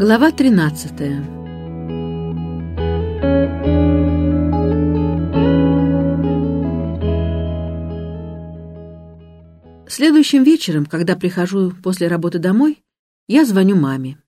Глава 13 Следующим вечером, когда прихожу после работы домой, я звоню маме.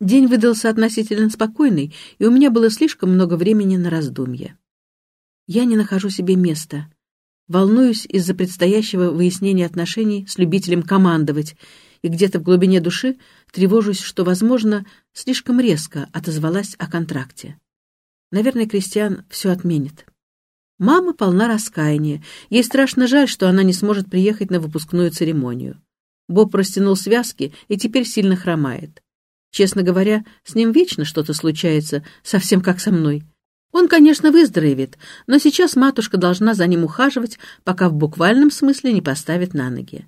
День выдался относительно спокойный, и у меня было слишком много времени на раздумья. Я не нахожу себе места. Волнуюсь из-за предстоящего выяснения отношений с любителем командовать, и где-то в глубине души тревожусь, что, возможно, слишком резко отозвалась о контракте. Наверное, Кристиан все отменит. Мама полна раскаяния. Ей страшно жаль, что она не сможет приехать на выпускную церемонию. Боб растянул связки и теперь сильно хромает. Честно говоря, с ним вечно что-то случается, совсем как со мной. Он, конечно, выздоровеет, но сейчас матушка должна за ним ухаживать, пока в буквальном смысле не поставит на ноги.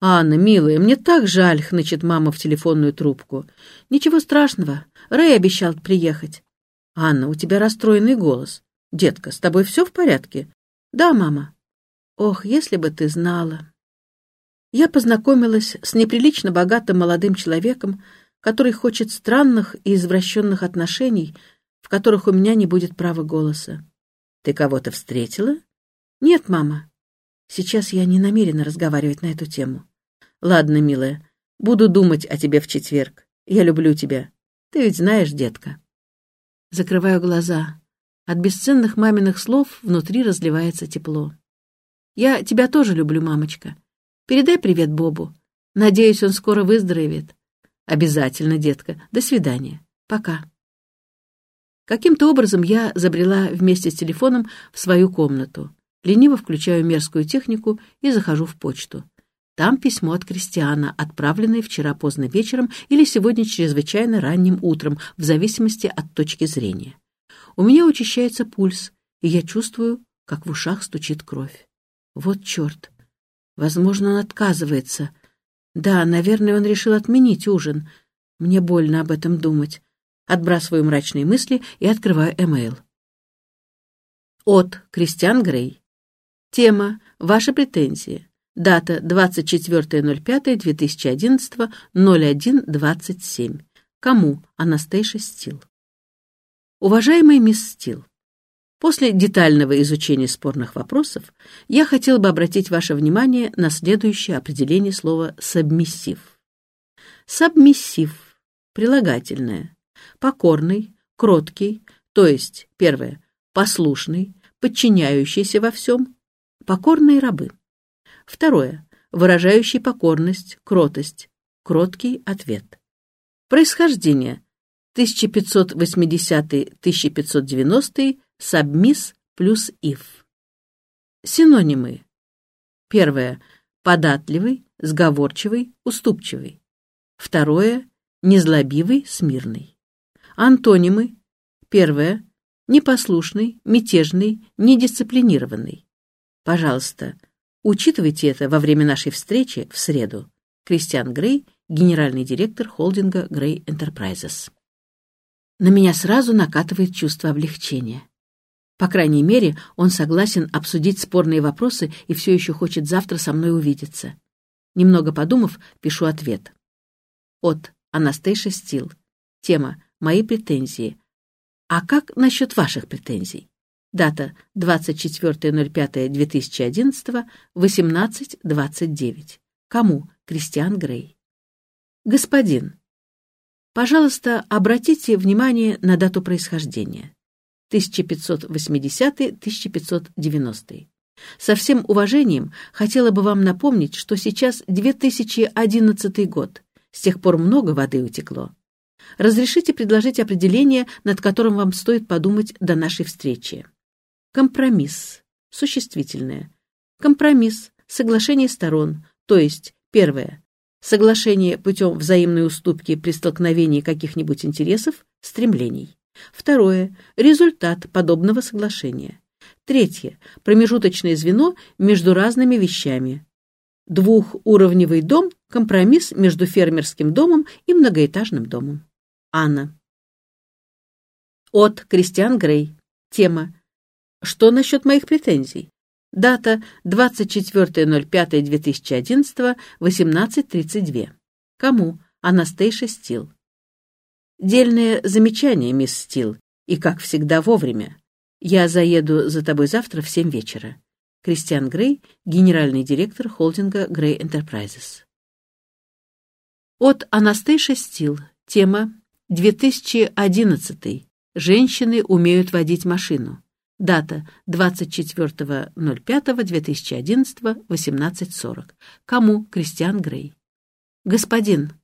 «Анна, милая, мне так жаль», — хнычет мама в телефонную трубку. «Ничего страшного. Рэй обещал приехать». «Анна, у тебя расстроенный голос. Детка, с тобой все в порядке?» «Да, мама». «Ох, если бы ты знала». Я познакомилась с неприлично богатым молодым человеком, который хочет странных и извращенных отношений, в которых у меня не будет права голоса. Ты кого-то встретила? Нет, мама. Сейчас я не намерена разговаривать на эту тему. Ладно, милая, буду думать о тебе в четверг. Я люблю тебя. Ты ведь знаешь, детка. Закрываю глаза. От бесценных маминых слов внутри разливается тепло. Я тебя тоже люблю, мамочка. Передай привет Бобу. Надеюсь, он скоро выздоровеет. Обязательно, детка. До свидания. Пока. Каким-то образом я забрела вместе с телефоном в свою комнату. Лениво включаю мерзкую технику и захожу в почту. Там письмо от Кристиана, отправленное вчера поздно вечером или сегодня чрезвычайно ранним утром, в зависимости от точки зрения. У меня учащается пульс, и я чувствую, как в ушах стучит кровь. Вот черт. Возможно, он отказывается. Да, наверное, он решил отменить ужин. Мне больно об этом думать. Отбрасываю мрачные мысли и открываю эмейл. От Кристиан Грей. Тема «Ваши претензии». Дата 24.05.2011, 01.27. Кому? Анастейша Стил. Уважаемый мисс Стил, после детального изучения спорных вопросов я хотел бы обратить ваше внимание на следующее определение слова «сабмиссив». Сабмиссив – прилагательное, покорный, кроткий, то есть, первое, послушный, подчиняющийся во всем, покорные рабы. Второе, выражающий покорность, кротость, кроткий ответ. Происхождение. 1580-1590, сабмис плюс ив. Синонимы. Первое. Податливый, сговорчивый, уступчивый. Второе. Незлобивый, смирный. Антонимы. Первое. Непослушный, мятежный, недисциплинированный. Пожалуйста, учитывайте это во время нашей встречи в среду. Кристиан Грей, генеральный директор холдинга Грей Enterprises. На меня сразу накатывает чувство облегчения. По крайней мере, он согласен обсудить спорные вопросы и все еще хочет завтра со мной увидеться. Немного подумав, пишу ответ. От Анастейша Стил. Тема мои претензии. А как насчет ваших претензий? Дата 24.05.2011, 18.29. Кому? Кристиан Грей. Господин, пожалуйста, обратите внимание на дату происхождения. 1580-1590. Со всем уважением хотела бы вам напомнить, что сейчас 2011 год. С тех пор много воды утекло. Разрешите предложить определение, над которым вам стоит подумать до нашей встречи. Компромисс. Существительное. Компромисс. Соглашение сторон. То есть, первое. Соглашение путем взаимной уступки при столкновении каких-нибудь интересов, стремлений. Второе. Результат подобного соглашения. Третье. Промежуточное звено между разными вещами. Двухуровневый дом – компромисс между фермерским домом и многоэтажным домом. Анна. От Кристиан Грей. Тема. Что насчет моих претензий? Дата 24.05.2011, 18.32. Кому? Анастейша Стил. Дельное замечание, мисс Стил, и, как всегда, вовремя. Я заеду за тобой завтра в семь вечера. Кристиан Грей, генеральный директор холдинга Грей Enterprises. От Анастейша Стил. Тема 2011. Женщины умеют водить машину. Дата 24.05.2011, 18.40. Кому? Кристиан Грей. Господин,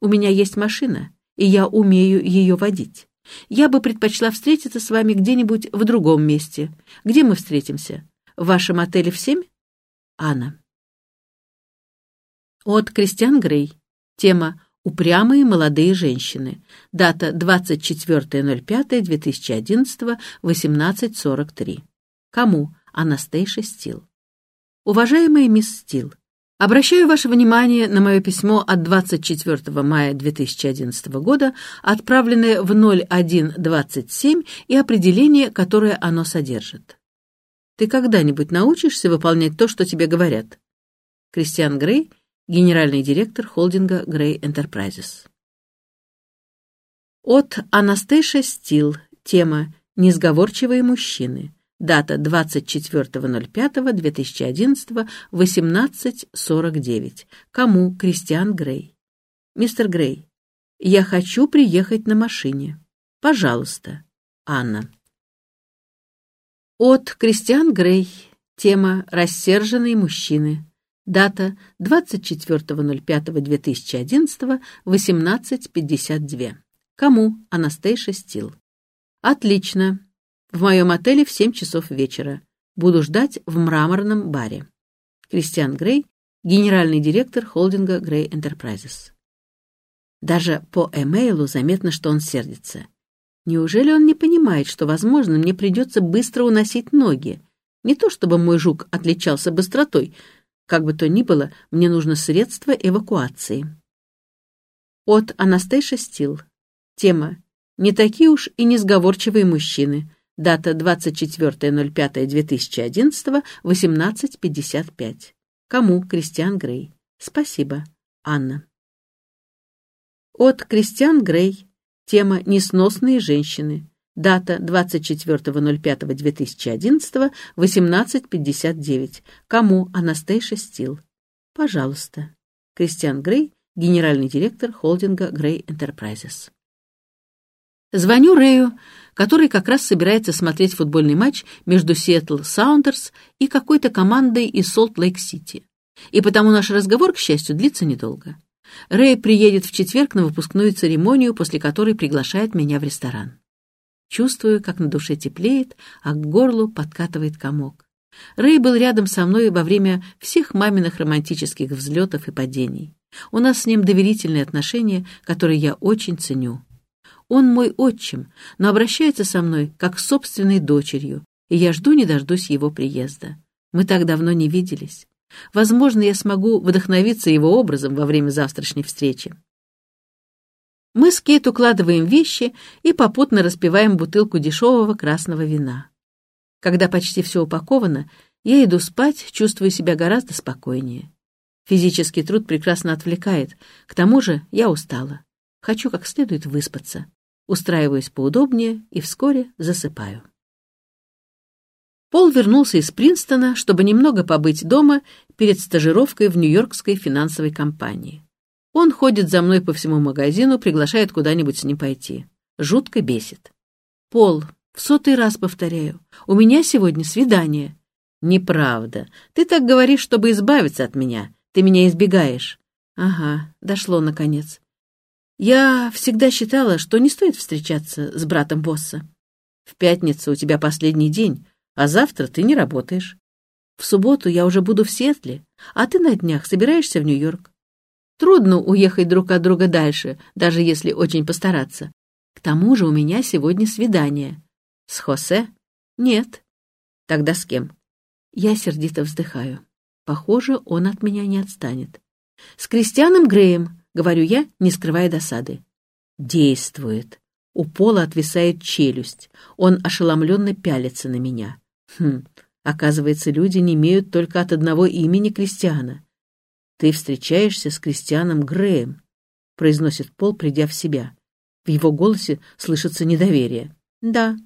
у меня есть машина, и я умею ее водить. Я бы предпочла встретиться с вами где-нибудь в другом месте. Где мы встретимся? В вашем отеле в семь? Анна. От Кристиан Грей. Тема «Упрямые молодые женщины». Дата 24.05.2011, 18.43. Кому? Анастейша Стил. Уважаемая мисс Стил, Обращаю ваше внимание на мое письмо от 24 мая 2011 года, отправленное в 0127 и определение, которое оно содержит. Ты когда-нибудь научишься выполнять то, что тебе говорят? Кристиан Грей, генеральный директор холдинга Грей Enterprises. От Анастейша Стил. Тема «Несговорчивые мужчины». Дата 24.05.2011, 18.49. Кому? Кристиан Грей. Мистер Грей, я хочу приехать на машине. Пожалуйста. Анна. От Кристиан Грей. Тема «Рассерженные мужчины». Дата 24.05.2011, 18.52. Кому? Анастейша Стил. Отлично. В моем отеле в 7 часов вечера. Буду ждать в мраморном баре. Кристиан Грей, генеральный директор холдинга Грей Enterprises. Даже по эмейлу заметно, что он сердится. Неужели он не понимает, что, возможно, мне придется быстро уносить ноги? Не то чтобы мой жук отличался быстротой. Как бы то ни было, мне нужно средство эвакуации. От Анастейша Стил. Тема «Не такие уж и несговорчивые мужчины». Дата 24.05.2011, 18.55. Кому? Кристиан Грей. Спасибо. Анна. От Кристиан Грей. Тема «Несносные женщины». Дата 24.05.2011, 18.59. Кому? Анастейша Стил. Пожалуйста. Кристиан Грей, генеральный директор холдинга Грей Enterprises. Звоню Рэю, который как раз собирается смотреть футбольный матч между Сиэтл Саундерс и какой-то командой из Солт-Лейк-Сити. И потому наш разговор, к счастью, длится недолго. Рэй приедет в четверг на выпускную церемонию, после которой приглашает меня в ресторан. Чувствую, как на душе теплеет, а к горлу подкатывает комок. Рэй был рядом со мной во время всех маминых романтических взлетов и падений. У нас с ним доверительные отношения, которые я очень ценю. Он мой отчим, но обращается со мной как с собственной дочерью, и я жду не дождусь его приезда. Мы так давно не виделись. Возможно, я смогу вдохновиться его образом во время завтрашней встречи. Мы с Кейт укладываем вещи и попутно распиваем бутылку дешевого красного вина. Когда почти все упаковано, я иду спать, чувствую себя гораздо спокойнее. Физический труд прекрасно отвлекает, к тому же я устала. Хочу как следует выспаться. Устраиваюсь поудобнее и вскоре засыпаю. Пол вернулся из Принстона, чтобы немного побыть дома перед стажировкой в Нью-Йоркской финансовой компании. Он ходит за мной по всему магазину, приглашает куда-нибудь с ним пойти. Жутко бесит. «Пол, в сотый раз повторяю, у меня сегодня свидание». «Неправда. Ты так говоришь, чтобы избавиться от меня. Ты меня избегаешь». «Ага, дошло наконец. Я всегда считала, что не стоит встречаться с братом босса. В пятницу у тебя последний день, а завтра ты не работаешь. В субботу я уже буду в Сетле, а ты на днях собираешься в Нью-Йорк. Трудно уехать друг от друга дальше, даже если очень постараться. К тому же у меня сегодня свидание. С Хосе? Нет. Тогда с кем? Я сердито вздыхаю. Похоже, он от меня не отстанет. С Кристианом Греем, — говорю я, не скрывая досады. Действует. У Пола отвисает челюсть. Он ошеломленно пялится на меня. Хм, оказывается, люди не имеют только от одного имени Кристиана. Ты встречаешься с Кристианом Греем, произносит Пол, придя в себя. В его голосе слышится недоверие. «Да».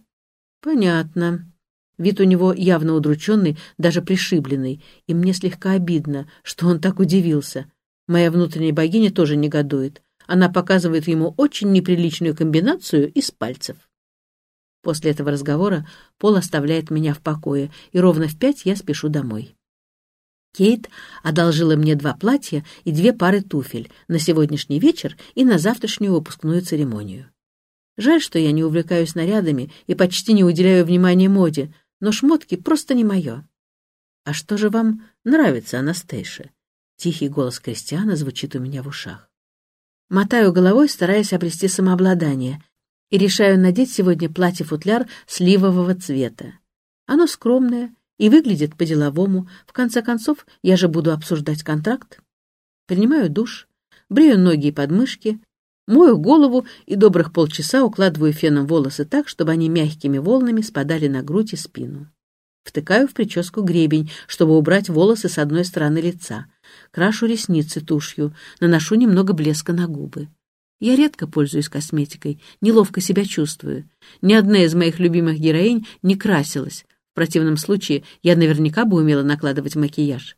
«Понятно». Вид у него явно удрученный, даже пришибленный, и мне слегка обидно, что он так удивился. Моя внутренняя богиня тоже негодует. Она показывает ему очень неприличную комбинацию из пальцев. После этого разговора Пол оставляет меня в покое, и ровно в пять я спешу домой. Кейт одолжила мне два платья и две пары туфель на сегодняшний вечер и на завтрашнюю выпускную церемонию. Жаль, что я не увлекаюсь нарядами и почти не уделяю внимания моде, но шмотки просто не мое. «А что же вам нравится, Анастейша?» Тихий голос Кристиана звучит у меня в ушах. Мотаю головой, стараясь обрести самообладание, и решаю надеть сегодня платье-футляр сливового цвета. Оно скромное и выглядит по-деловому. В конце концов, я же буду обсуждать контракт. Принимаю душ, брею ноги и подмышки, мою голову и добрых полчаса укладываю феном волосы так, чтобы они мягкими волнами спадали на грудь и спину. Втыкаю в прическу гребень, чтобы убрать волосы с одной стороны лица. Крашу ресницы тушью, наношу немного блеска на губы. Я редко пользуюсь косметикой, неловко себя чувствую. Ни одна из моих любимых героинь не красилась. Противном случае я наверняка бы умела накладывать макияж.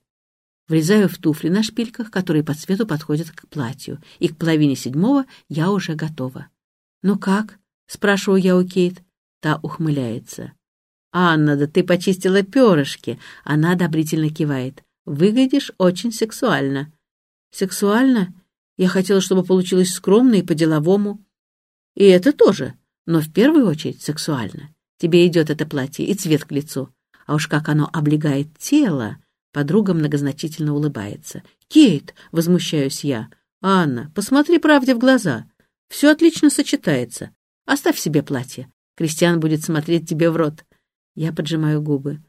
Влезаю в туфли на шпильках, которые по цвету подходят к платью, и к половине седьмого я уже готова. «Ну как?» — спрашиваю я у Кейт. Та ухмыляется. «Анна, да ты почистила перышки!» Она одобрительно кивает. «Выглядишь очень сексуально». «Сексуально?» Я хотела, чтобы получилось скромно и по-деловому. И это тоже, но в первую очередь сексуально. Тебе идет это платье и цвет к лицу. А уж как оно облегает тело!» Подруга многозначительно улыбается. «Кейт!» — возмущаюсь я. «Анна, посмотри правде в глаза. Все отлично сочетается. Оставь себе платье. Кристиан будет смотреть тебе в рот». Я поджимаю губы.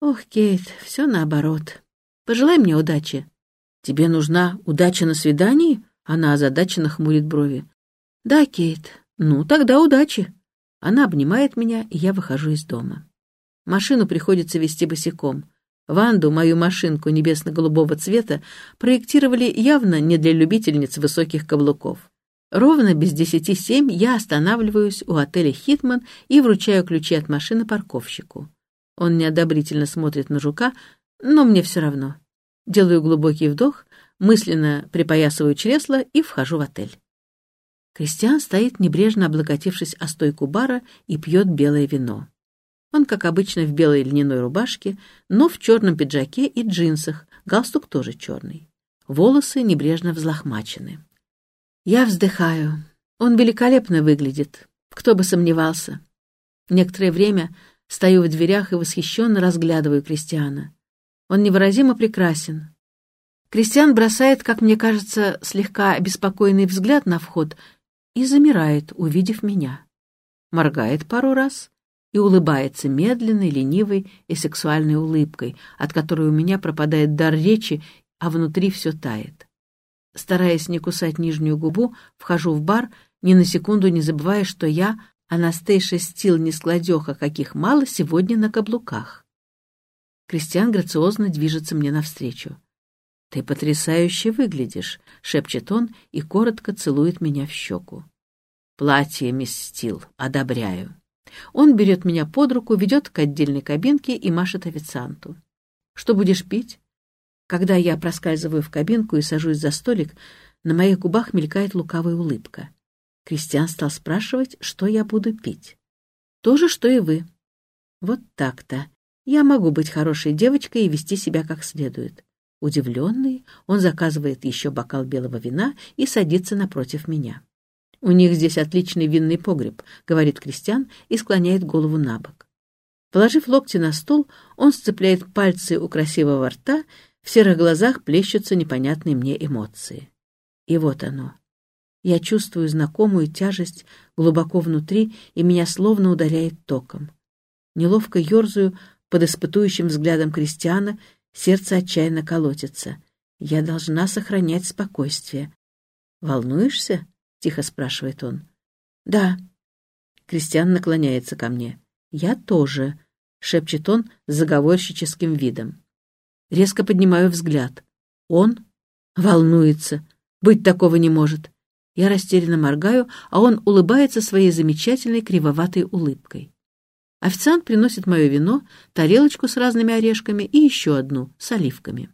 «Ох, Кейт, все наоборот. Пожелай мне удачи». «Тебе нужна удача на свидании?» Она озадаченно хмурит брови. «Да, Кейт. Ну, тогда удачи». Она обнимает меня, и я выхожу из дома. Машину приходится вести босиком. Ванду, мою машинку небесно-голубого цвета, проектировали явно не для любительниц высоких каблуков. Ровно без десяти семь я останавливаюсь у отеля «Хитман» и вручаю ключи от машины парковщику. Он неодобрительно смотрит на жука, но мне все равно. Делаю глубокий вдох, мысленно припоясываю чресло и вхожу в отель. Кристиан стоит, небрежно облокотившись о стойку бара, и пьет белое вино. Он, как обычно, в белой льняной рубашке, но в черном пиджаке и джинсах, галстук тоже черный. Волосы небрежно взлохмачены. Я вздыхаю. Он великолепно выглядит. Кто бы сомневался. Некоторое время стою в дверях и восхищенно разглядываю Кристиана. Он невыразимо прекрасен, Кристиан бросает, как мне кажется, слегка обеспокоенный взгляд на вход и замирает, увидев меня. Моргает пару раз и улыбается медленной, ленивой и сексуальной улыбкой, от которой у меня пропадает дар речи, а внутри все тает. Стараясь не кусать нижнюю губу, вхожу в бар, ни на секунду не забывая, что я Анастейша Стил нескладеха, каких мало сегодня на каблуках. Кристиан грациозно движется мне навстречу. «Ты потрясающе выглядишь», — шепчет он и коротко целует меня в щеку. «Платье, мисс Стил, одобряю». Он берет меня под руку, ведет к отдельной кабинке и машет официанту. «Что будешь пить?» Когда я проскальзываю в кабинку и сажусь за столик, на моих губах мелькает лукавая улыбка. Кристиан стал спрашивать, что я буду пить. То же, что и вы. Вот так-то. Я могу быть хорошей девочкой и вести себя как следует. Удивленный, он заказывает еще бокал белого вина и садится напротив меня. «У них здесь отличный винный погреб», — говорит Кристиан и склоняет голову на бок. Положив локти на стол, он сцепляет пальцы у красивого рта, в серых глазах плещутся непонятные мне эмоции. И вот оно. Я чувствую знакомую тяжесть глубоко внутри, и меня словно ударяет током. Неловко ерзаю под испытующим взглядом Кристиана, Сердце отчаянно колотится. Я должна сохранять спокойствие. «Волнуешься?» — тихо спрашивает он. «Да». Кристиан наклоняется ко мне. «Я тоже», — шепчет он с заговорщическим видом. Резко поднимаю взгляд. Он волнуется. Быть такого не может. Я растерянно моргаю, а он улыбается своей замечательной кривоватой улыбкой. Официант приносит мое вино, тарелочку с разными орешками и еще одну с оливками.